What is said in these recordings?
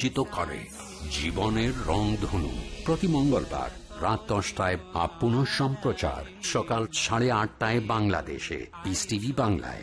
চিত করে। জীবনের রং ধনু। প্রতি মঙ্গলবার রাত দশটায় পুনঃ সম্প্রচার সকাল সাড়ে আটটায় বাংলাদেশে। টিভি বাংলায়।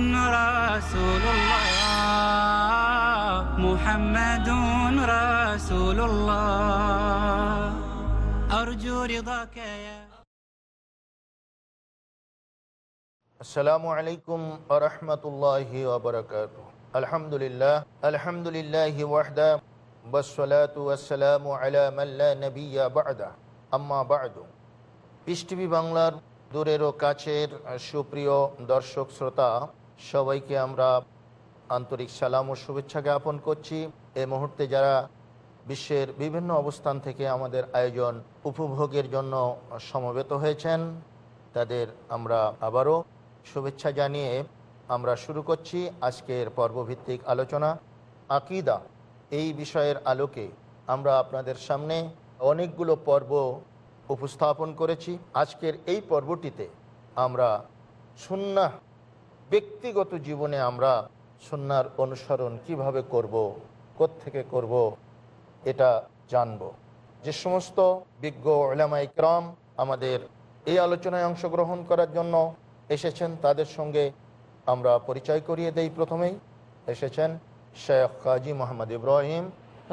رسول الله محمد رسول الله أرجو رضاك يا আসসালামু আলাইকুম আরহামতুল্লাহ ওবরাকাত আলহামদুলিল্লাহ আলহামদুলিল্লাহ ওয়াহদা বসলাতু আসসালামু আলা মাল্লা নবিয়া বাদা আম্মা বাদু পিস টিভি বাংলার দূরের ও কাছের সুপ্রিয় দর্শক শ্রোতা সবাইকে আমরা আন্তরিক সালাম ও শুভেচ্ছা জ্ঞাপন করছি। এই মুহূর্তে যারা বিশ্বের বিভিন্ন অবস্থান থেকে আমাদের আয়োজন উপভোগের জন্য সমবেত হয়েছেন, তাদের আমরা আবারও শুভেচ্ছা জানিয়ে আমরা শুরু করছি আজকের পর্বভিত্তিক আলোচনা। আকিদা, এই বিষয়ের আলোকে আমরা আপনাদের সামনে অনেকগুলো পর্ব উপস্থাপন করেছি। আজকের এই পর্বটিতে আমরা সুন্না ব্যক্তিগত জীবনে আমরা সুন্নার অনুসরণ কীভাবে করব থেকে করব, এটা জানব। যে সমস্ত বিজ্ঞ ওলামা ইকরাম আমাদের এই আলোচনায় অংশগ্রহণ করার জন্য এসেছেন, তাদের সঙ্গে আমরা পরিচয় করিয়ে দেই প্রথমেই। এসেছেন শেখ কাজী মোহাম্মদ ইব্রাহিম।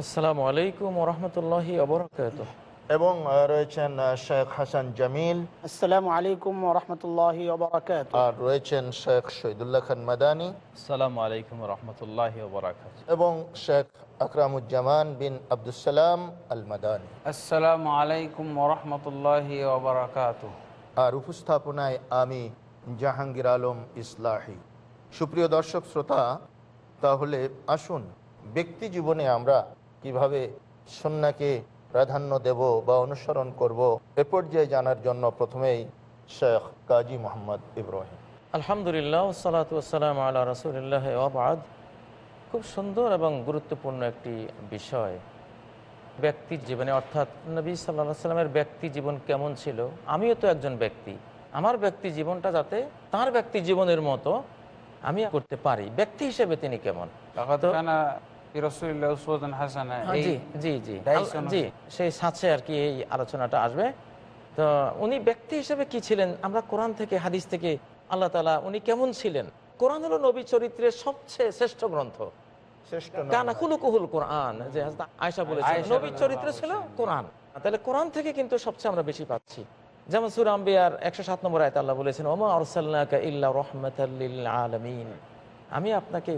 আসসালামু আলাইকুম রহমতুল্লাহি অবরাকাত এবং রয়েছেন শেখ হাসান জামিল। আসসালামু আলাইকুম রহমতুল্লাহি আর রয়েছেন শেখ শহীদুল্লাহ খান মাদানী। আসসালামু আলাইকুম রহমতুল্লাহি এবং শেখ আকরামুজ্জামান বিন আবদুসালাম আল মাদানী আসসালামু আলাইকুম ওরহমতুল্লাহি ওবরাকাত আর উপস্থাপনায় আমি জাহাঙ্গীর আলম ইসলাহি। সুপ্রিয় দর্শক শ্রোতা তাহলে আসুন ব্যক্তি জীবনে আমরা কীভাবে সন্নাকে প্রাধান্য দেব বা অনুসরণ করব এ পর্যায়ে জানার জন্য প্রথমেই শেখ কাজী মোহাম্মদ ইব্রাহিম। আলহামদুলিল্লাহ আল্লাহ রসুলিল্লাহ আবাদ খুব সুন্দর এবং গুরুত্বপূর্ণ একটি বিষয়। ব্যক্তি জীবনে অর্থাৎ নবী সাল্লাহ সাল্লামের ব্যক্তি জীবন কেমন ছিল? আমিও তো একজন ব্যক্তি। আমার ব্যক্তি জীবনটা যাতে তার ব্যক্তি জীবনের মতো আমি করতে পারি। ব্যক্তি হিসেবে তিনি কেমন? হ্যাঁ, জি সেই সাথে আর কি এই আলোচনাটা আসবে। তো উনি ব্যক্তি হিসেবে কি ছিলেন? আমরা কোরআন থেকে হাদিস থেকে আল্লাহ তালা উনি কেমন ছিলেন? কোরআন হলো নবী চরিত্রের সবচেয়ে শ্রেষ্ঠ গ্রন্থ। কোরআন যে চরিত্র ছিল কোরআন। তাহলে কোরআন থেকে কিন্তু সবচেয়ে আমরা বেশি পাচ্ছি। যেমন সুরা আম্বিয়ার একশো সাত নম্বর আয়তে আল্লাহ বলেছেন ওমা ইল্লা আলামিন। আমি আপনাকে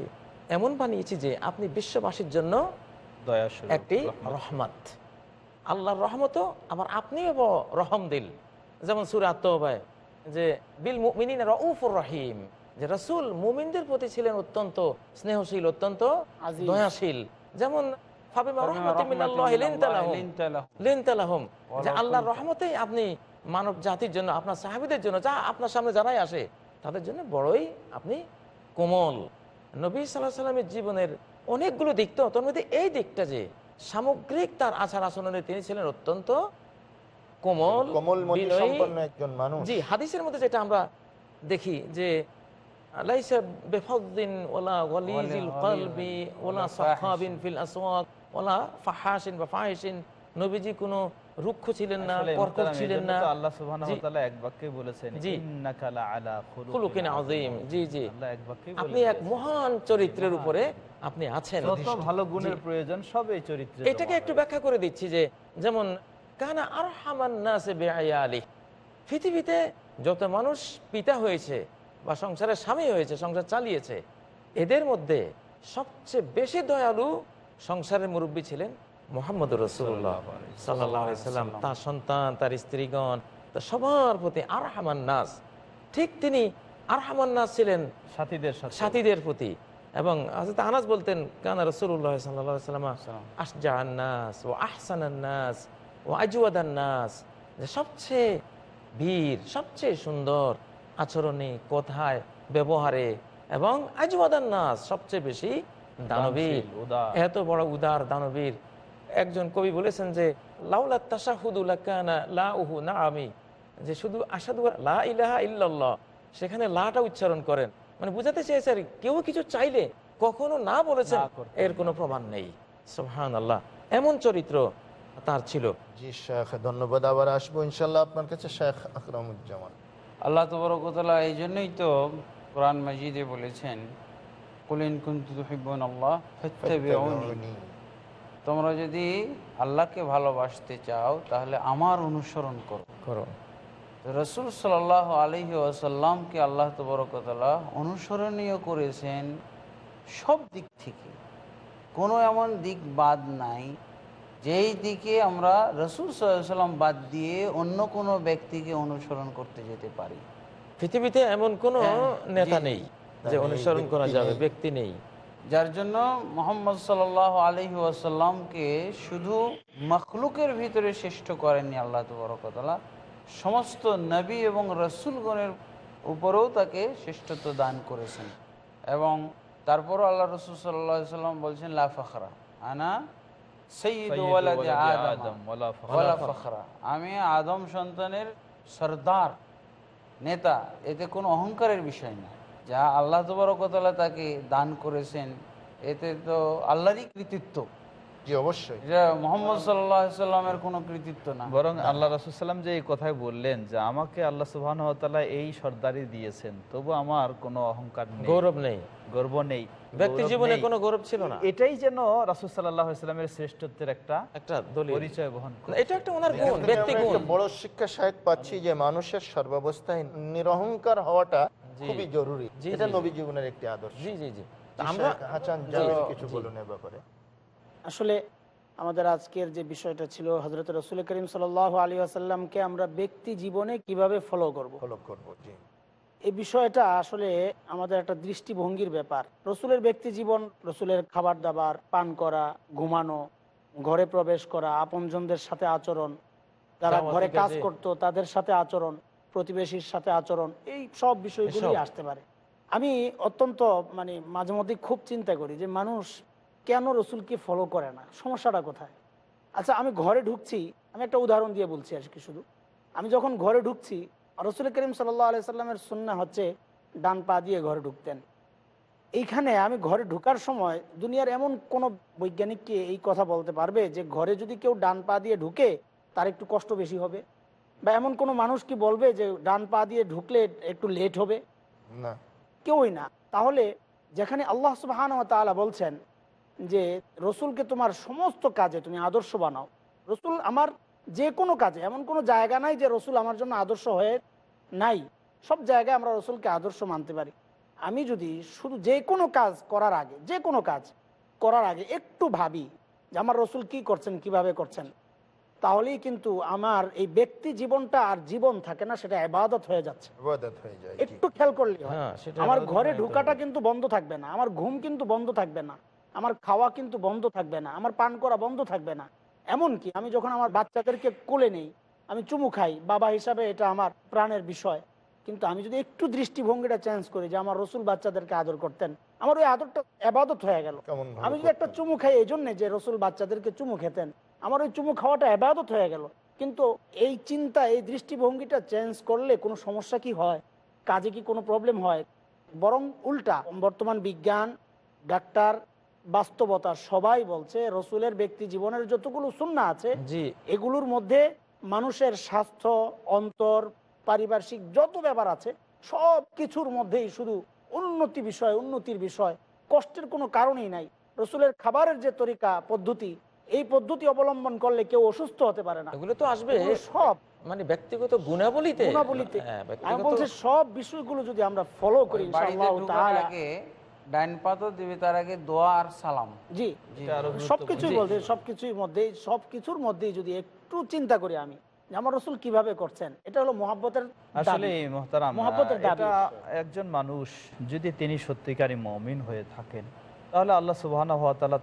এমন বানিয়েছি যে আপনি বিশ্ববাসীর জন্য একটি রহমত। আল্লাহর রহমতও আবার আপনিও রহম দিল। যেমন সুরে আত্মবায় যে বিল মুমিনিন রউফুর রহিম। যে রসুল মুমিনদের প্রতি ছিলেন অত্যন্ত স্নেহশীল অত্যন্ত দয়াশীল। যেমন আল্লাহর কুনতা। রহমতেই আপনি মানব জাতির জন্য আপনার সাহাবিদের জন্য যা আপনার সামনে যারাই আসে তাদের জন্য বড়ই আপনি কোমল। নবী সাল্লাহ সাল্লামের জীবনের অনেকগুলো দিক তো তোর মধ্যে এই দিকটা যে সামগ্রিক তার আচার আচরণে তিনি ছিলেন অত্যন্ত কোমল কোমল মতি বিনয়ী, সম্পন্ন একজন মানুষ। জি হাদিসের মধ্যে যেটা আমরা দেখি যে লাইসা বেফদ্দিন ওলা কলবি ওলা ফিল আসওয়াক ওলা ফাহাসিন বা ফাহিসিন নবীজি কোনো রুক্ষ ছিলেন না এই ছিলেন না। আল্লাহ সুবহানাহু ওয়া তাআলা এক বাক্যে বলেছেন ইন্নাকা লাআলা খুলুকিন খুলুকিন আযীম। জি জি। আল্লাহ এক বাক্যেই বলে আপনি এক মহান চরিত্রের উপরে আপনি আছেন। যত ভালো গুণের প্রয়োজন সব এই চরিত্রে এটাকে একটু ব্যাখ্যা করে দিচ্ছি যে যেমন কানা আর হামান নাসে বেআয়ালি। পৃথিবীতে যত মানুষ পিতা হয়েছে বা সংসারের স্বামী হয়েছে সংসার চালিয়েছে এদের মধ্যে সবচেয়ে বেশি দয়ালু সংসারের মুরব্বী ছিলেন মোহাম্মদ রসুল্লাহ সাল্লাহ সাল্লাম। তার সন্তান তার স্ত্রীগণ তা সবার প্রতি আর নাস। ঠিক তিনি আর নাস ছিলেন সাথীদের সাথীদের প্রতি। এবং আনাস বলতেন কানা রসুল্লাহ সাল্লাম আশজাহান্নাস ও আহসানান্নাস ও আজওয়াদান্নাস যে সবচেয়ে বীর সবচেয়ে সুন্দর আচরণে কথায় ব্যবহারে এবং আজওয়াদান্নাস সবচেয়ে বেশি দানবীর। এত বড় উদার দানবীর। একজন কবি বলেছেন যে লাউলা তাশাহুদুল কানা লা উহু না আমি যে শুধু আসাদু লা ইলাহা ইল্লাল্লাহ সেখানে লাটা উচ্চারণ করেন। মানে বুঝাতে চেয়েছে আর কেউ কিছু চাইলে কখনো না বলেছেন না এর কোনো প্রমাণ নেই। সুবহান আল্লাহ এমন চরিত্র তার ছিল। জি শেখ ধন্যবাদ। আবার আসব ইনশাল্লাহ আপনার কাছে শেখ আকরামুজ্জামান। আল্লাহ তবরকতলা এই জন্যই তো কোরআন মাজিদে বলেছেন কুলিন কুন্তু তুহিব্বুন আল্লাহ তোমরা যদি আল্লাহকে ভালোবাসতে চাও তাহলে আমার অনুসরণ করো। করো। রসুল সাল আলহি আসাল্লামকে আল্লাহ তবরকতলা অনুসরণীয় করেছেন সব দিক থেকে। কোনো এমন দিক বাদ নাই যেই দিকে আমরা রসুল সাল্লাম বাদ দিয়ে অন্য কোনো ব্যক্তিকে অনুসরণ করতে যেতে পারি। পৃথিবীতে এমন কোন হ্যাঁ, নেতা নেই যে অনুসরণ করা যাবে ব্যক্তি নেই। যার জন্য মোহাম্মদ সাল আলহি আসাল্লামকে শুধু মখলুকের ভিতরে শ্রেষ্ঠ করেননি আল্লাহ তবরকতলা সমস্ত নবী এবং রসুলগণের উপরেও তাকে শ্রেষ্ঠত্ব দান করেছেন। এবং তারপরও আল্লাহ রসুল সাল্লাহ সাল্লাম বলছেন লাফাখরা আনা আমি আদম সন্তানের সর্দার নেতা এতে কোনো অহংকারের বিষয় না। যা আল্লাহ তবরকতলা তাকে দান করেছেন এতে তো আল্লাহরই কৃতিত্ব। অবশ্যই। মোহাম্মদ সাল্লামের কোনো কৃতিত্ব না। বরং আল্লাহ রসুলাম যে এই কথাই বললেন যে আমাকে আল্লাহ সুবহান এই সর্দারি দিয়েছেন তবু আমার কোনো অহংকার নেই। গৌরব নেই। গর্ব নেই। ব্যক্তি জীবনে কোনো গৌরব ছিল না। এটাই যেন রাসুল সাল্লামের শ্রেষ্ঠত্বের একটা একটা দলীয় পরিচয় বহন এটা একটা ওনার গুণ ব্যক্তি বড় শিক্ষা সাহেব পাচ্ছি যে মানুষের সর্বাবস্থায় নিরহংকার হওয়াটা। খুবই জরুরি। জি, এটা নবী জীবনের একটি আদর্শ। জি জি জি। আমরা হাসান কিছু বলুন এ ব্যাপারে। আসলে আমাদের আজকের যে বিষয়টা ছিল হজরত রসুল করিম সাল আলী আসাল্লামকে আমরা ব্যক্তি জীবনে কীভাবে ফলো করব। ফলো করব এই বিষয়টা আসলে আমাদের একটা দৃষ্টিভঙ্গির ব্যাপার। রসুলের ব্যক্তি জীবন রসুলের খাবার দাবার পান করা ঘুমানো ঘরে প্রবেশ করা আপনজনদের সাথে আচরণ যারা ঘরে কাজে। করত তাদের সাথে আচরণ প্রতিবেশীর সাথে আচরণ এই সব বিষয়গুলি আসতে পারে। আমি অত্যন্ত মানে মাঝে মধ্যে খুব চিন্তা করি যে মানুষ কেন রসুলকে ফলো করে না? সমস্যাটা কোথায়? আচ্ছা আমি ঘরে ঢুকছি আমি একটা উদাহরণ দিয়ে বলছি আজকে শুধু। আমি যখন ঘরে ঢুকছি রসুল করিম সাল্লাহ আলি সাল্লামের সুন্না হচ্ছে ডান পা দিয়ে ঘরে ঢুকতেন। এইখানে আমি ঘরে ঢুকার সময় দুনিয়ার এমন কোনো বৈজ্ঞানিককে এই কথা বলতে পারবে যে ঘরে যদি কেউ ডান পা দিয়ে ঢুকে তার একটু কষ্ট বেশি হবে? বা এমন কোনো মানুষ কি বলবে যে ডান পা দিয়ে ঢুকলে একটু লেট হবে? না। কেউই না। তাহলে যেখানে আল্লাহ সুবাহান তাআলা বলছেন যে রসুলকে তোমার সমস্ত কাজে তুমি আদর্শ বানাও। রসুল আমার যে কোনো কাজে এমন কোনো জায়গা নাই যে রসুল আমার জন্য আদর্শ হয়ে নাই। সব জায়গায় আমরা রসুলকে আদর্শ মানতে পারি। আমি যদি শুধু যে কোনো কাজ করার আগে যে কোনো কাজ করার আগে একটু ভাবি যে আমার রসুল কি করছেন কীভাবে করছেন তাহলেই কিন্তু আমার এই ব্যক্তি জীবনটা আর জীবন থাকে না সেটা আবাদত হয়ে যাচ্ছে। ইবাদত হয়ে যায় জি। একটু খেয়াল করলে হ্যাঁ, আমার ঘরে ঢুকাটা কিন্তু বন্ধ থাকবে না আমার ঘুম কিন্তু বন্ধ থাকবে না আমার খাওয়া কিন্তু বন্ধ থাকবে না আমার পান করা বন্ধ থাকবে না। এমন কি আমি যখন আমার বাচ্চাদেরকে কোলে নেই আমি চুমু খাই বাবা হিসাবে এটা আমার প্রাণের বিষয়। কিন্তু আমি যদি একটু দৃষ্টিভঙ্গিটা চেঞ্জ করি যে আমার রসুল বাচ্চাদেরকে আদর করতেন আমার ওই আদরটা আবাদত হয়ে গেল। কেমন আমি যদি একটা চুমু খাই এই জন্যে যে রসুল বাচ্চাদেরকে চুমু খেতেন আমার ওই চুমু খাওয়াটা আবাদত হয়ে গেল। কিন্তু এই চিন্তা এই দৃষ্টিভঙ্গিটা চেঞ্জ করলে কোনো সমস্যা কি হয়? কাজে কি কোনো প্রবলেম হয়? বরং উল্টা বর্তমান বিজ্ঞান ডাক্তার বাস্তবতা সবাই বলছে রসুলের ব্যক্তি জীবনের যতগুলো সুন্না আছে জি। এগুলোর মধ্যে মানুষের স্বাস্থ্য অন্তর পারিপার্শ্বিক যত ব্যাপার আছে সব কিছুর মধ্যেই শুধু উন্নতি বিষয় উন্নতির বিষয়। কষ্টের কোনো কারণই নাই। রসুলের খাবারের যে তরিকা পদ্ধতি এই পদ্ধতি অবলম্বন করলে কেউ অসুস্থ হতে পারে না। এগুলো তো আসবে। সব। মানে ব্যক্তিগত গুণাবলীতে? গুণাবলীতে। হ্যাঁ, আমি বলছি সব বিষয়গুলো যদি আমরা ফলো করি ইনশাআল্লাহ তাআলা, ডাইন পাতও দিবে তার আগে দোয়া আর সালাম। জি। সবকিছুই বলতে সবকিছুর মধ্যে সবকিছুর মধ্যেই যদি একটু চিন্তা করি আমি যে আমার রসুল কীভাবে করছেন এটা হলো মোহাব্বতের আসলে মহতারাম মহব্বতের দাবি। একজন মানুষ যদি তিনি সত্যিকারী মমিন হয়ে থাকেন তাহলে আল্লাহ সুবাহ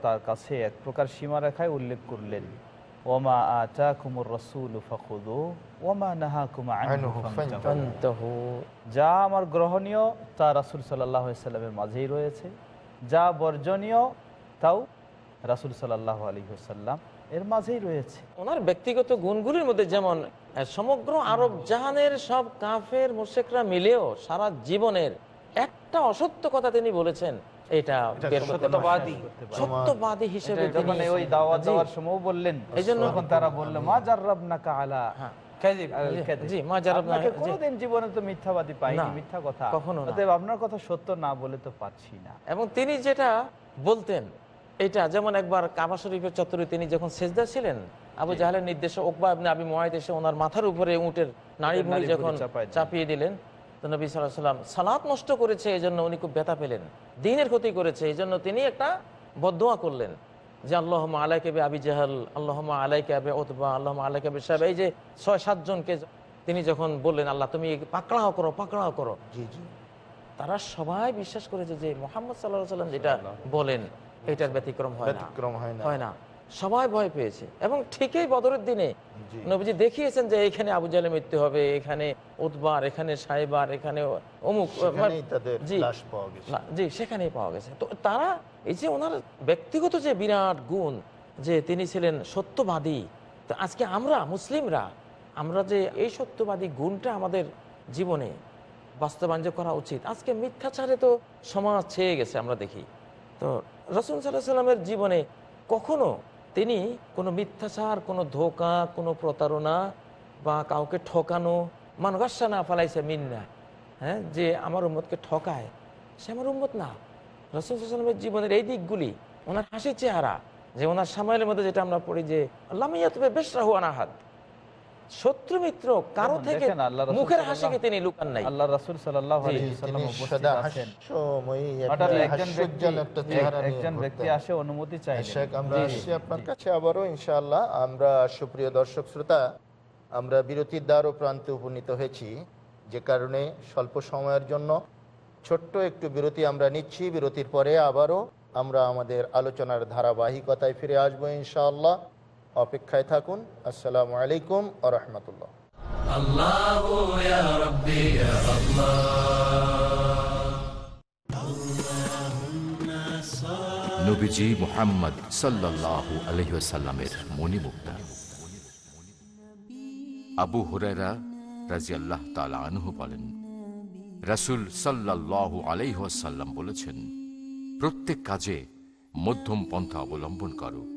তার কাছে এক প্রকার সীমারেখায় উল্লেখ করলেন ওমা আচা কুমুর রসুল ফখুদু ওমা নাহা কুমা আনহু ফান্তাহু। ফান্তাহু। যা আমার গ্রহণীয় তা রাসুল সাল্লামের মাঝেই রয়েছে যা বর্জনীয় তাও রাসুল সাল্লাহ আলী সাল্লাম এর মাঝেই রয়েছে। ওনার ব্যক্তিগত গুণগুলির মধ্যে যেমন সমগ্র আরব জাহানের সব কাফের মোশেকরা মিলেও সারা জীবনের একটা অসত্য কথা তিনি বলেছেন এটা। সত্যবাদী। হিসেবে ওই দাওয়াত দেওয়ার সময় বললেন এই জন্য- তারা বলল মা হ্যাঁ, কাযিব। মা জারাবনা- আপনাকে জীবনে তো মিথ্যাবাদী পাইনি মিথ্যা কথা। কখনো আপনার কথা সত্য না বলে তো পাচ্ছি না। এবং তিনি যেটা বলতেন এটা যেমন একবার কাবা শরীফের চত্বরে তিনি যখন সেজদা ছিলেন আবু জাহালের নির্দেশে ওকবা আপনি আবি মহায়দ এসে ওনার মাথার উপরে উটের নাড়ি ভুঁড়ি যখন চাপিয়ে দিলেন তো নবী সাল্লাহ সাল্লাম সালাত নষ্ট করেছে এই জন্য উনি খুব ব্যথা পেলেন দিনের ক্ষতি করেছে এই জন্য তিনি একটা বদোয়া করলেন যে আল্লাহ আলাইকে আবি জাহাল আল্লাহ আলাইকে আবে ওতবা আল্লাহ আলাইকে আবে সাহেব এই যে ছয় সাতজনকে তিনি যখন বললেন আল্লাহ তুমি পাকড়াও করো পাকড়াও করো। তারা সবাই বিশ্বাস করেছে যে মোহাম্মদ সাল্লাহ সাল্লাম যেটা বলেন এটার ব্যতিক্রম হয় ব্যতিক্রম হয় না। হয় না। সবাই ভয় পেয়েছে। এবং ঠিকই বদরের দিনে নবীজি দেখিয়েছেন যে এখানে আবু জাহেলের মৃত্যু হবে এখানে উতবার এখানে সাহেবার এখানে অমুক গেছে। জি সেখানেই পাওয়া গেছে। তো তারা এই যে ওনার ব্যক্তিগত যে বিরাট গুণ যে তিনি ছিলেন সত্যবাদী তো আজকে আমরা মুসলিমরা আমরা যে এই সত্যবাদী গুণটা আমাদের জীবনে বাস্তবায়ন করা উচিত আজকে মিথ্যাচারে তো সমাজ ছেয়ে গেছে আমরা দেখি। তো রসুল সাল্লাহ সাল্লামের জীবনে কখনো তিনি কোনো মিথ্যাচার, কোনো ধোকা, কোনো প্রতারণা বা কাউকে ঠকানো মানগাসা না ফালাইছে মিন্না হ্যাঁ যে আমার উম্মতকে ঠকায়, সে আমার উম্মত না। রসুল সাল্লামের জীবনের এই দিকগুলি, ওনার হাসির চেহারা, যে ওনার সামাইলের মধ্যে যেটা আমরা পড়ি যে আল্লাহ বেশ রাহু আনাহাদ শত্রু মিত্র কারও থেকে মুখের হাসিকে তিনি লুকান নাই। আল্লাহ রাসুল জি, সাল্লাম উপস্থিত আছেন। হঠাৎ একজন ব্যক্তি একটা চেহারা একজন ব্যক্তি আসে অনুমতি শেখ আমরা আসছি আপনার কাছে আবারও ইনশাআল্লাহ। আমরা সুপ্রিয় দর্শক শ্রোতা আমরা বিরতির দ্বার ও প্রান্তে উপনীত হয়েছি। যে কারণে স্বল্প সময়ের জন্য ছোট্ট একটু বিরতি আমরা নিচ্ছি। বিরতির পরে আবারও আমরা আমাদের আলোচনার ধারাবাহিকতায় ফিরে আসব ইনশাআল্লাহ। অপেক্ষায় থাকুন। আসসালামু আলাইকুম আ রহমতুল্লাহ। আবু আল্লাহ তালা বলেন রাসুল সাল্লাহ আলহ্লাম বলেছেন প্রত্যেক কাজে মধ্যম পন্থা অবলম্বন করো।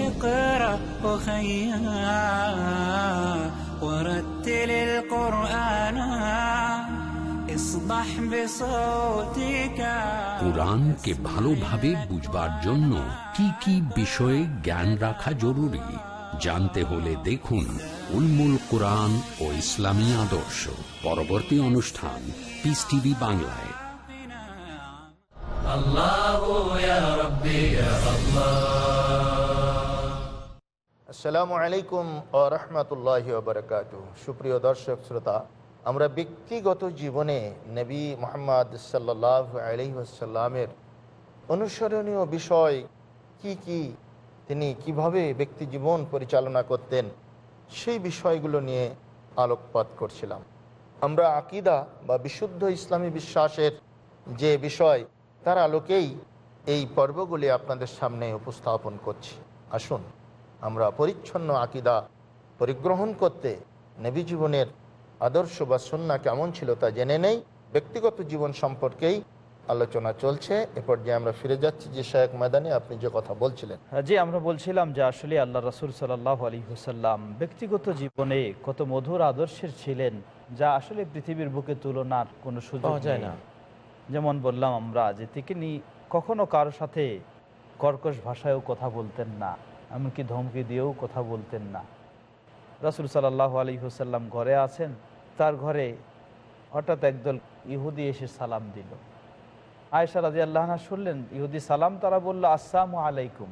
اقرأ أخيا ورتل القرآن اصبح بصوتك কোরআনকে ভালোভাবে বুঝবার জন্য কি কি বিষয়ে জ্ঞান রাখা জরুরি জানতে হলে দেখুন উলমুল কোরআন ও ইসলামী আদর্শ পরবর্তী অনুষ্ঠান পিস টিভি বাংলায় الله আসসালামু আলাইকুম ও রহমতুল্লাহ বারকাত সুপ্রিয় দর্শক, শ্রোতা, আমরা ব্যক্তিগত জীবনে নবী মোহাম্মদ সাল্লাহ আলহিহাসাল্লামের অনুসরণীয় বিষয় কি কি, তিনি কীভাবে ব্যক্তি জীবন পরিচালনা করতেন, সেই বিষয়গুলো নিয়ে আলোকপাত করছিলাম। আমরা আকিদা বা বিশুদ্ধ ইসলামী বিশ্বাসের যে বিষয়, তার আলোকেই এই পর্বগুলি আপনাদের সামনে উপস্থাপন করছি। আসুন। আমরা পরিচ্ছন্ন আকিদা পরিগ্রহণ করতে নেবী জীবনের আদর্শ বা সন্না কেমন ছিল তা জেনে নেই। ব্যক্তিগত জীবন সম্পর্কেই আলোচনা চলছে। এ পর্যায়ে আমরা ফিরে যাচ্ছি যে শায়েক ময়দানে। আপনি যে কথা বলছিলেন। জি আমরা বলছিলাম যে আসলে আল্লাহ রসুল সাল্লাহ আলী হুসাল্লাম ব্যক্তিগত জীবনে কত মধুর আদর্শের ছিলেন যা আসলে পৃথিবীর বুকে তুলনার কোনো সুযোগ পাওয়া যায় না। যেমন বললাম আমরা যে তিনি কখনো কারও সাথে কর্কশ ভাষায়ও কথা বলতেন না। এমনকি ধমকি দিয়েও কথা বলতেন না। রাসুল সাল্লাহ আলী হুসাল্লাম ঘরে আছেন তার ঘরে হঠাৎ একদল ইহুদি এসে সালাম দিল। আয়সা রাজি আল্লাহ শুনলেন ইহুদি সালাম তারা বলল আসসালামু আলাইকুম।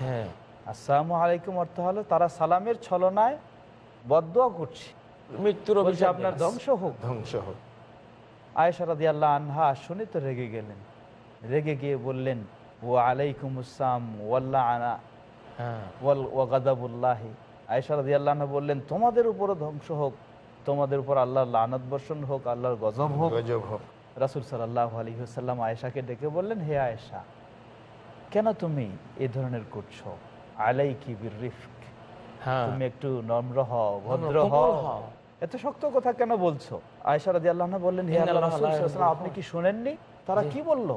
হ্যাঁ। আসসালামু আলাইকুম অর্থ হলো তারা সালামের ছলনায় বদোয়া করছে। মৃত্যুর আপনার ধ্বংস হোক। ধ্বংস হোক। আয়েশা রাদি আল্লাহ আনহা শুনে তো রেগে গেলেন। রেগে গিয়ে বললেন ও আলাইকুম আসসালাম ওয়াল্লা আনা ওয়াল ওয়াগাদাবুল্লাহি আয়েশা রাদি আল্লাহ বললেন তোমাদের ধ্বংস হোক তোমাদের উপর আল্লাহর লানত বর্ষণ হোক আল্লাহর গজব হোক। গজব হোক। রাসুল সাল্লাহ আলী হুসাল্লাম আয়েশাকে ডেকে বললেন হে আয়েশা কেন তুমি এ ধরনের করছ? আলাই কি রিফক হ্যাঁ। তুমি একটু নম্র হও ভদ্র হও। এত শক্ত কথা কেন বলছো? রাজি আল্লাহ বললেন হে আল্লাহ আপনি কি শোনেননি? তারা কি বলল?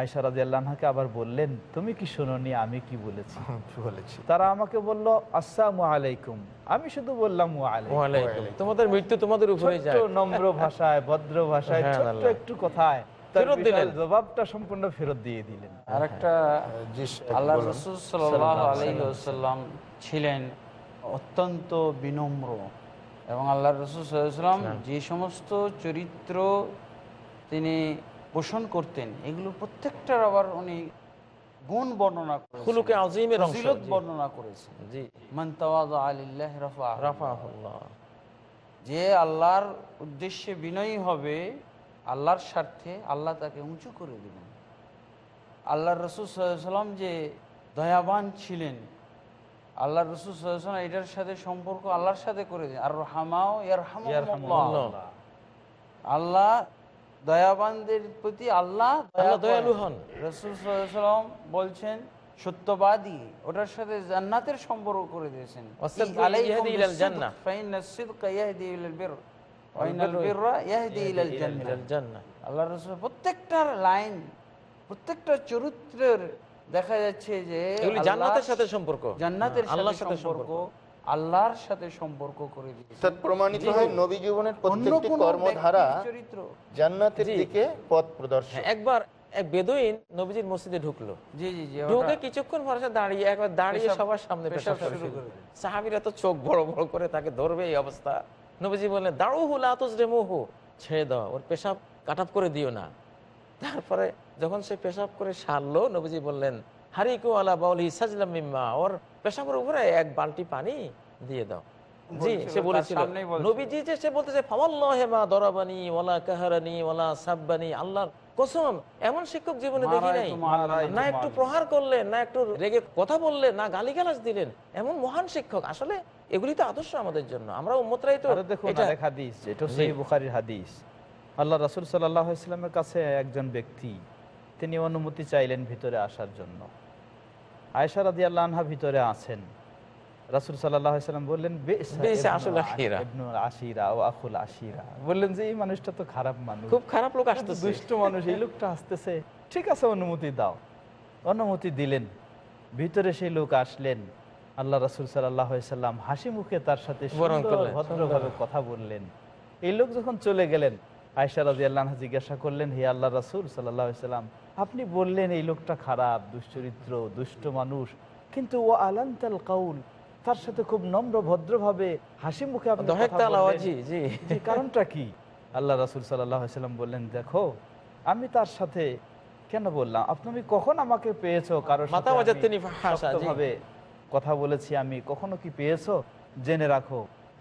আয়সা রাজি আল্লাহকে আবার বললেন তুমি কি শোনোনি আমি কি বলেছি? বলেছি। তারা আমাকে বলল আসসালামু আলাইকুম। আমি শুধু বললাম। তোমাদের মৃত্যু তোমাদের উপরে নম্র ভাষায় ভদ্র ভাষায় হ্যাঁ, ছোট্ট একটু কথায় ফেরত দিলেন। জবাবটা সম্পূর্ণ ফেরত দিয়ে দিলেন। আর একটা জি শায়েখ আল্লাহ। রসুল সাল্লাহ ছিলেন অত্যন্ত বিনম্র এবং আল্লাহ রসুল সাল্লাম যে সমস্ত চরিত্র তিনি পোষণ করতেন এগুলো প্রত্যেকটার আবার উনি গুণ বর্ণনা করেছেন। খুলুকে আজিমের ফজিলত বর্ণনা করেছেন। জি। মান তাওয়াদা আলিল্লাহ রাফা রাফাহুল্লাহ যে আল্লাহর উদ্দেশ্যে বিনয়ী হবে আল্লাহর স্বার্থে আল্লাহ তাকে উঁচু করে দিবেন। আল্লাহ রসুল সাল্লাম যে দয়াবান ছিলেন আল্লাহ রসুল সাল্লাম এটার সাথে সম্পর্ক আল্লাহর সাথে করে দিন। আর হামাও ইয়ার ইয়ারহামুল্লাহ। আল্লাহ দয়াবানদের প্রতি আল্লাহ দয়ালু হন। রসুল সাল্লাম বলছেন সত্যবাদী ওটার সাথে জান্নাতের সম্পর্ক করে দিয়েছেন। আল্লাহ রসুল প্রত্যেকটার লাইন প্রত্যেকটা চরিত্রের দেখা যাচ্ছে যে জান্নাতের সাথে সম্পর্ক। জান্নাতের সাথে সাথে সম্পর্ক। আল্লাহর সাথে সম্পর্ক করে দিয়েছে। প্রমাণিত হয় নবী জীবনের প্রত্যেকটি কর্মধারা চরিত্র। জান্নাতের দিকে পথ প্রদর্শন হ্যাঁ, একবার এক বেদুইন নবীজির মসজিদে ঢুকলো। জি জি জি ঢুকে কিছুক্ষণ ভরসা দাঁড়িয়ে একবার দাঁড়িয়ে সবার সামনে পেশাব পেশাব শুরু শুরু করে করে তো চোখ বড় বড় করে তাকে ধরবে এই অবস্থা। নবীজি বললেন দাঁড়ু ছেড়ে দাও ওর পেশাব কাটাপ করে দিও না। তারপরে যখন সে পেশাব করে সারলো নবীজি বললেন হারিকু আলা বাউলি সাজলাম মিম্মা। ওর পেশাবের উপরে এক বালতি পানি দিয়ে দাও। জি সে বলেছিল। নবীজি যে সে বলতেছে মা দরাবানি ওয়ালা কাহারানি ওয়ালা সাব্বানি। আল্লাহর কসম এমন শিক্ষক জীবনে দেখি নাই। না একটু প্রহার করলেন না একটু রেগে কথা বললেন না গালিগালাজ দিলেন। এমন মহান শিক্ষক। আসলে এগুলি তো আদর্শ আমাদের জন্য। আমরা উম্মতরাই তো আরেক হাদিস এটা। সেই বুখারির হাদিস। আল্লাহ রাসুল সাল্লাহ ইসলামের কাছে একজন ব্যক্তি তিনি অনুমতি চাইলেন ভিতরে আসার জন্য। আয়সা রাদি আল্লাহ আনহা ভিতরে আছেন। রাসুল সাল্লাহ ইসলাম বললেন বললেন যে এই মানুষটা তো খারাপ মানুষ। খুব খারাপ লোক আসতেছে। দুষ্ট মানুষ এই লোকটা আসতেছে। ঠিক আছে অনুমতি দাও। অনুমতি দিলেন। ভিতরে সেই লোক আসলেন। আল্লাহ রাসুল সাল্লাম হাসি মুখে তার সাথে ভদ্রভাবে কথা বললেন। এই লোক যখন চলে গেলেন আয়সা রাজি আল্লাহ জিজ্ঞাসা করলেন হে আল্লাহ রাসুল সাল্লাহ সাল্লাম আপনি বললেন এই লোকটা খারাপ দুশ্চরিত্র দুষ্ট মানুষ। কিন্তু ও আলান্তাল কাউল তার সাথে খুব নম্র ভদ্রভাবে হাসি মুখে কারণটা কি? আল্লাহ রাসুল সাল্লাম বললেন দেখো আমি তার সাথে কেন বললাম? আপনি কখন আমাকে পেয়েছ? কারও কথা বলেছি আমি কখনো কি পেয়েছ? জেনে রাখো।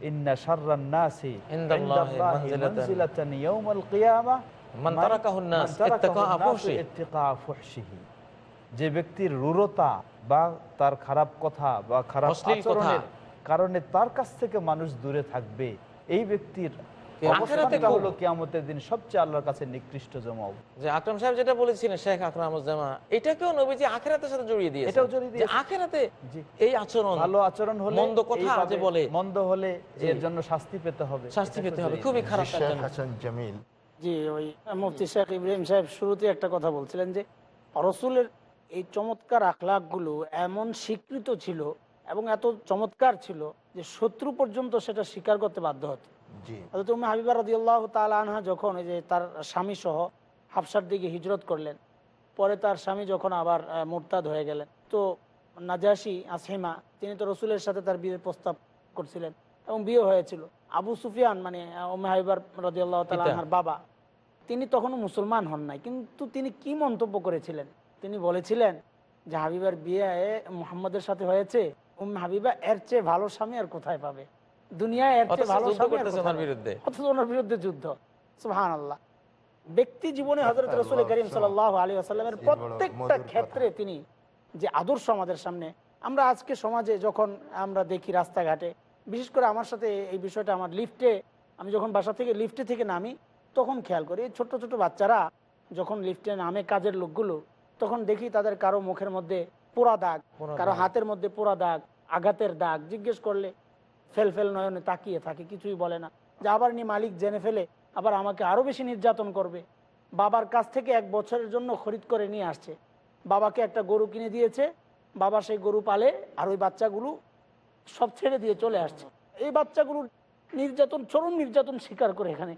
ইন্না শাররান নাসি ইনদাল্লাহি ইনদাল্লাহি মানজিলাতান মানজিলাতান ইয়াউমাল কিয়ামা মান তারাকাহুন নাস তারাকাহুন ইত্তাকা নাস ফুহশি। ইত্তিকা ফুহশিহি। যে ব্যক্তির রূঢ়তা বা তার খারাপ কথা বা খারাপ আচরণের কারণে তার কাছ থেকে মানুষ দূরে থাকবে এই ব্যক্তির হলো কিয়ামতের দিন সবচেয়ে আল্লাহর কাছে নিকৃষ্ট যে আকরাম সাহেব যেটা বলেছিলেন শেখ আকরামুজ্জামা এটাকেও নবীজি আখেরাতের সাথে জড়িয়ে দিয়েছে এটাও জড়িয়ে যে আখেরাতে এই আচরণ ভালো আচরণ হলে মন্দ কথা এইভাবে, বলে মন্দ হলে এর জন্য শাস্তি পেতে হবে। শাস্তি পেতে হবে। খুবই খারাপ হাসান জামিল। জি ওই মুফতি শেখ ইব্রাহিম সাহেব শুরুতে একটা কথা বলছিলেন যে রসুলের এই চমৎকার আখলাকগুলো এমন স্বীকৃত ছিল এবং এত চমৎকার ছিল যে শত্রু পর্যন্ত সেটা স্বীকার করতে বাধ্য হতো। উম্মে হাবিবা রাদিয়াল্লাহ তাআলা আনহা যখন এই যে তার স্বামী সহ হাফসার দিকে হিজরত করলেন পরে তার স্বামী যখন আবার মুরতাদ হয়ে গেলেন তো নাজাসি আসহিমা তিনি তো রসুলের সাথে তার বিয়ের প্রস্তাব করছিলেন এবং বিয়ে হয়েছিল। আবু সুফিয়ান মানে উম্মে হাবিবার রাদিয়াল্লাহ তাআলা পিতা। আনহার বাবা তিনি তখনও মুসলমান হন নাই। কিন্তু তিনি কি মন্তব্য করেছিলেন? তিনি বলেছিলেন যে হাবিবার বিয়ে মুহাম্মদের সাথে হয়েছে উম্মে হাবিবা এর চেয়ে ভালো স্বামী আর কোথায় পাবে? দুনিয়ায় এর ভালো যুদ্ধ স্বামী আর করতেছে ওনার বিরুদ্ধে। অথচ ওনার বিরুদ্ধে যুদ্ধ। সুহান ব্যক্তি জীবনে হজরত রসুল করিম সাল আলী আসাল্লামের প্রত্যেকটা ক্ষেত্রে তিনি যে আদর্শ আমাদের সামনে আমরা আজকে সমাজে যখন আমরা দেখি রাস্তাঘাটে বিশেষ করে আমার সাথে এই বিষয়টা আমার লিফটে আমি যখন বাসা থেকে লিফটে থেকে নামি তখন খেয়াল করি ছোট ছোট বাচ্চারা যখন লিফটে নামে কাজের লোকগুলো তখন দেখি তাদের কারও মুখের মধ্যে পোড়া দাগ কারও হাতের মধ্যে পোড়া দাগ আঘাতের দাগ। জিজ্ঞেস করলে ফেল ফেল নয়নে তাকিয়ে থাকে, কিছুই বলে না। যে আবার নি মালিক জেনে ফেলে, আবার আমাকে আরও বেশি নির্যাতন করবে। বাবার কাছ থেকে এক বছরের জন্য খরিদ করে নিয়ে আসছে। বাবাকে একটা গরু কিনে দিয়েছে, বাবা সেই গরু পালে, আর ওই বাচ্চাগুলো সব ছেড়ে দিয়ে চলে আসছে। এই বাচ্চাগুলোর নির্যাতন, চরম নির্যাতন স্বীকার করে এখানে।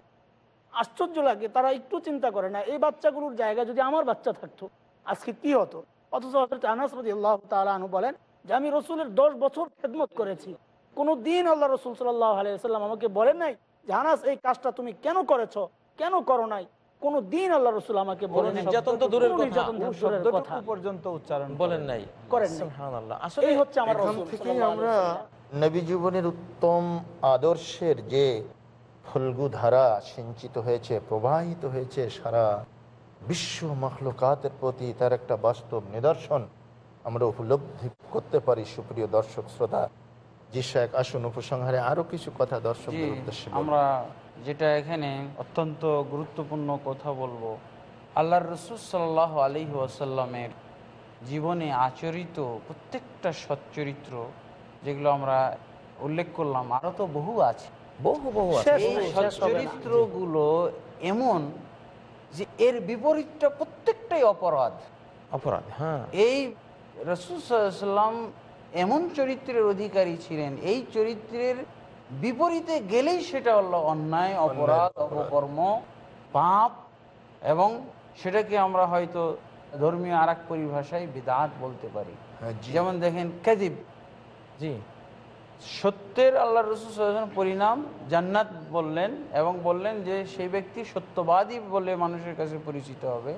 আশ্চর্য লাগে, তারা একটু চিন্তা করে না, এই বাচ্চাগুলোর জায়গায় যদি আমার বাচ্চা থাকতো, আজকে কি হতো? অথচ হজরত আনাস আল্লাহ তালু বলেন যে, আমি রসুলের দশ বছর খেদমত করেছি। কোনো দিন আল্লাহ রসুল সাল্লাহ আলাইসাল্লাম আমাকে বলেন নাই যে আনাস এই কাজটা তুমি কেন করেছ? কেন করো নাই? কোনো দিন আল্লাহ রসুল আমাকে বলেন নির্যাতন তো দূরের কথা। পর্যন্ত উচ্চারণ বলেন নাই। করেন আসলে হচ্ছে আমার থেকে আমরা নবী জীবনের উত্তম আদর্শের যে ফলগু ধারা সিঞ্চিত হয়েছে প্রবাহিত হয়েছে সারা বিশ্ব মখলুকাতের প্রতি তার একটা বাস্তব নিদর্শন আমরা উপলব্ধি করতে পারি সুপ্রিয় দর্শক শ্রোতা। জি শেখ আসুন উপসংহারে আরও কিছু কথা দর্শকদের উদ্দেশ্যে আমরা যেটা এখানে অত্যন্ত গুরুত্বপূর্ণ কথা বলব। আল্লাহর রসুল সাল্লাহ আলী ওয়াসাল্লামের জীবনে আচরিত প্রত্যেকটা সচ্চরিত্র যেগুলো আমরা উল্লেখ করলাম আরও তো বহু আছে। বহু বহু সচ্চরিত্রগুলো এমন যে এর বিপরীতটা প্রত্যেকটাই অপরাধ। অপরাধ হ্যাঁ। এই রসুল সাল্লাম এমন চরিত্রের অধিকারী ছিলেন এই চরিত্রের বিপরীতে গেলেই সেটা হলো অন্যায় অপরাধ অপকর্ম পাপ এবং সেটাকে আমরা হয়তো ধর্মীয় আর এক পরিভাষায় বিদাত বলতে পারি। হ্যাঁ, যেমন দেখেন কাদিব জি। সত্যের আল্লাহ রসুল সাল্লাল্লাহু পরিণাম জান্নাত বললেন এবং বললেন যে সেই ব্যক্তি সত্যবাদী বলে মানুষের কাছে পরিচিত হবে।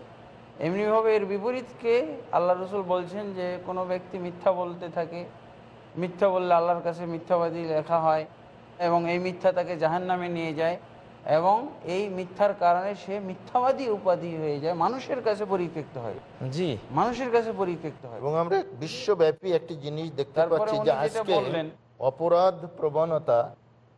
এমনিভাবে এর বিপরীতকে আল্লাহ রসুল বলছেন যে কোনো ব্যক্তি মিথ্যা বলতে থাকে। মিথ্যা বললে আল্লাহর কাছে মিথ্যাবাদী লেখা হয় এবং এই মিথ্যা তাকে জাহান নামে নিয়ে যায় এবং এই মিথ্যার কারণে সে মিথ্যাবাদী উপাধি হয়ে যায় মানুষের কাছে পরিত্যক্ত হয়। জি। মানুষের কাছে পরিত্যক্ত হয়। এবং আমরা বিশ্বব্যাপী একটি জিনিস দেখতে পাচ্ছি যে আজকে বললেন, অপরাধ প্রবণতা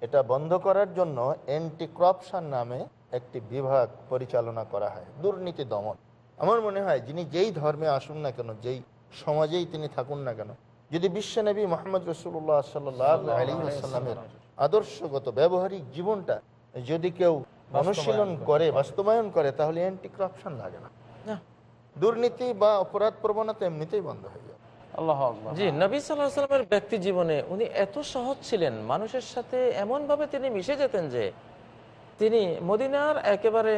এটা বন্ধ করার জন্য অ্যান্টি করাপশন নামে একটি বিভাগ পরিচালনা করা হয় দুর্নীতি দমন। আমার মনে হয় যিনি যেই ধর্মে আসুন না কেন যেই সমাজেই তিনি থাকুন না কেন যদি বিশ্বনবী মোহাম্মদ রসুল্লাহ সাল্লাহ আলী আসাল্লামের আদর্শগত ব্যবহারিক জীবনটা যদি কেউ অনুশীলন করে। বাস্তবায়ন করে তাহলে অ্যান্টি করাপশন লাগে না। দুর্নীতি বা অপরাধ প্রবণতা এমনিতেই বন্ধ হয়ে যায়। জি নবী সাল্লাহ সাল্লামের ব্যক্তি জীবনে উনি এত সহজ ছিলেন মানুষের সাথে এমনভাবে তিনি মিশে যেতেন যে তিনি মদিনার একেবারে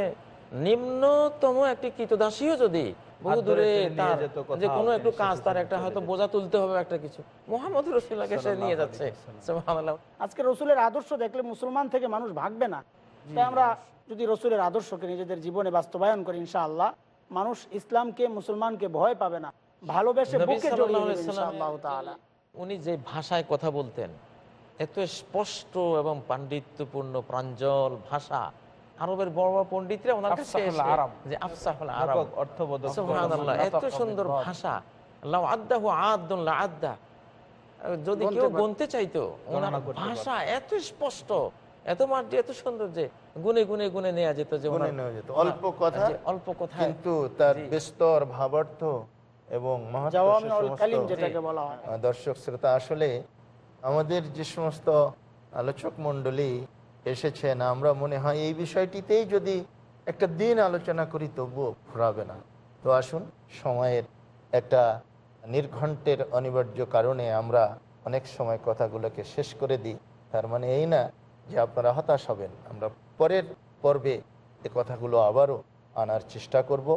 নিম্নতম একটি কীতদাসীও যদি বহু দূরে তার যে কোনো একটু কাজ তার একটা হয়তো বোঝা তুলতে হবে একটা কিছু। মোহাম্মদ রসুল্লাহকে সে নিয়ে যাচ্ছে। আজকে রসুলের আদর্শ দেখলে মুসলমান থেকে মানুষ ভাগবে না। তাই আমরা যদি রসুলের আদর্শকে নিজেদের জীবনে বাস্তবায়ন করি ইনশাআল্লাহ মানুষ ইসলামকে মুসলমানকে ভয় পাবে না। ভালোবেসে বুকে উনি যে ভাষায় কথা বলতেন এত স্পষ্ট এবং পাণ্ডিত্যপূর্ণ প্রাঞ্জল ভাষা আরবের বড় বড় পণ্ডিতরা ওনার কাছে আরব। যে আফসাহুল আরব। অর্থবোধক সুবহানাল্লাহ, এত সুন্দর ভাষা। লাউ আদ্দাহু আদ্দুন লা আদ্দা। যদি কেউ গুনতে চাইতো ওনার ভাষা এত স্পষ্ট এত এত সুন্দর যে গুনে গুনে গুনে নেওয়া যেত যে। অল্প কথা, অল্প কথা। কিন্তু তার। বিস্তর ভাবার্থ এবং হয়। দর্শক শ্রোতা আসলে আমাদের যে সমস্ত আলোচক মণ্ডলী এসেছেন আমরা মনে হয় এই বিষয়টিতেই যদি একটা দিন আলোচনা করি, তবুও ফুরাবে না। তো আসুন, সময়ের একটা নির্ঘণ্টের অনিবার্য কারণে আমরা অনেক সময় কথাগুলোকে শেষ করে দিই। তার মানে এই না যে আপনারা হতাশ হবেন। আমরা পরের পর্বে এ কথাগুলো আবারও আনার চেষ্টা করব।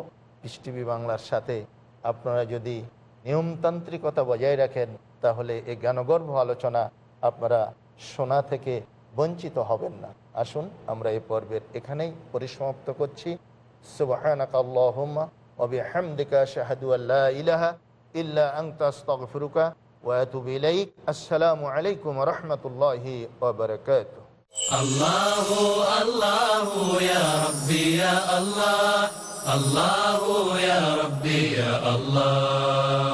পিস টিভি বাংলার সাথে আপনারা যদি নিয়মতান্ত্রিকতা বজায় রাখেন, তাহলে এই জ্ঞানগর্ভ আলোচনা আপনারা শোনা থেকে বঞ্চিত হবেন না আসুন আমরা এই পর্বের এখানেই পরিসমাপ্ত করছি সুবহানাকা আল্লাহুম্মা ওয়া বিহামদিকা আশহাদু আল্লা ইলাহা ইল্লা আনতা আস্তাগফিরুকা ওয়া আতুবু ইলাইক আসসালামু আলাইকুম ওয়া রাহমাতুল্লাহি ওয়া বারাকাতুহু الله الله يا ربي يا الله الله يا ربي يا الله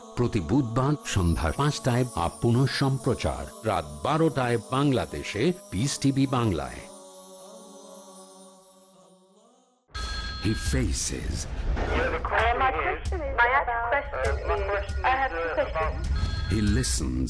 প্রতি বুধবার সন্ধ্যা পাঁচটায় আপ পুনঃ সম্প্রচার রাত বারোটায় বাংলাদেশে পিস টিভি বাংলায় He faces, My question is, my question is, I have two questions. he listens,